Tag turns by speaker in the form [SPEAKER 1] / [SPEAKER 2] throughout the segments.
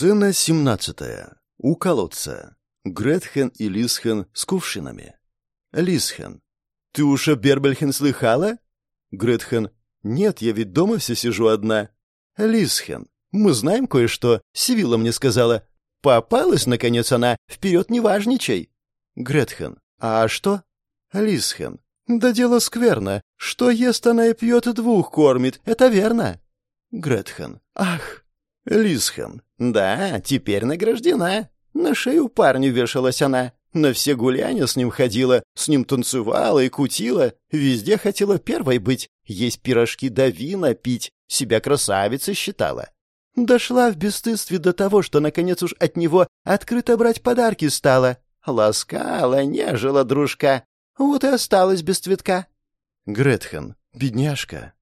[SPEAKER 1] Сцена семнадцатая. У колодца. Гретхен и Лисхен с кувшинами. Лисхен. «Ты уж о Бербельхен слыхала?» Гретхен. «Нет, я ведь дома все сижу одна». Лисхен. «Мы знаем кое-что. Сивила мне сказала. Попалась, наконец, она. Вперед не важничай». Гретхен. «А что?» Лисхен. «Да дело скверно. Что ест она и пьет, двух кормит. Это верно». Гретхен. «Ах!» Лисхен. «Да, теперь награждена. На шею парню вешалась она. На все гуляния с ним ходила, с ним танцевала и кутила, везде хотела первой быть, есть пирожки да вина пить, себя красавицей считала. Дошла в бесстыдстве до того, что, наконец уж от него открыто брать подарки стала. Ласкала, нежила дружка. Вот и осталась без цветка. Гретхен, бедняжка.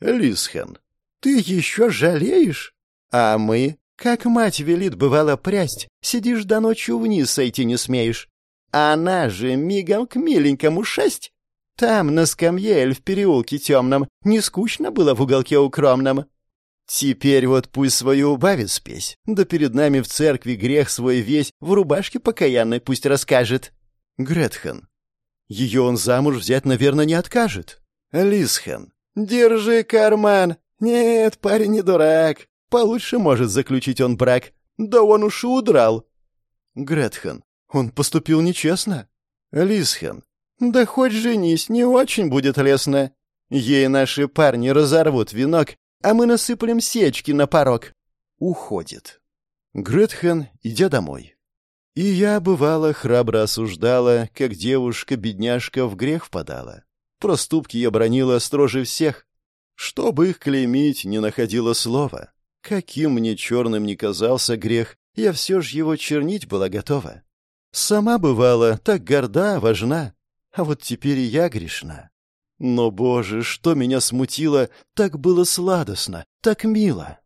[SPEAKER 1] Лисхен, ты еще жалеешь? А мы, как мать велит, бывало, прясть, сидишь до ночи вниз сойти не смеешь. Она же мигом к миленькому шесть. Там, на скамье или в переулке темном, не скучно было в уголке укромном. Теперь вот пусть свою убавит спесь, да перед нами в церкви грех свой весь в рубашке покаянной пусть расскажет. Гретхен. Ее он замуж взять, наверное, не откажет. Лисхен. Держи карман. Нет, парень не дурак. Получше может заключить он брак. Да он уж и удрал. Гретхен. Он поступил нечестно. Лисхен. Да хоть женись, не очень будет лестно. Ей наши парни разорвут венок, а мы насыплем сечки на порог. Уходит. Гретхен, идя домой. И я, бывало, храбро осуждала, как девушка-бедняжка в грех впадала. Проступки я бронила строже всех. Чтобы их клеймить, не находила слова. Каким мне черным не казался грех, я все ж его чернить была готова. Сама бывала так горда, важна, а вот теперь и я грешна. Но, Боже, что меня смутило, так было сладостно, так мило.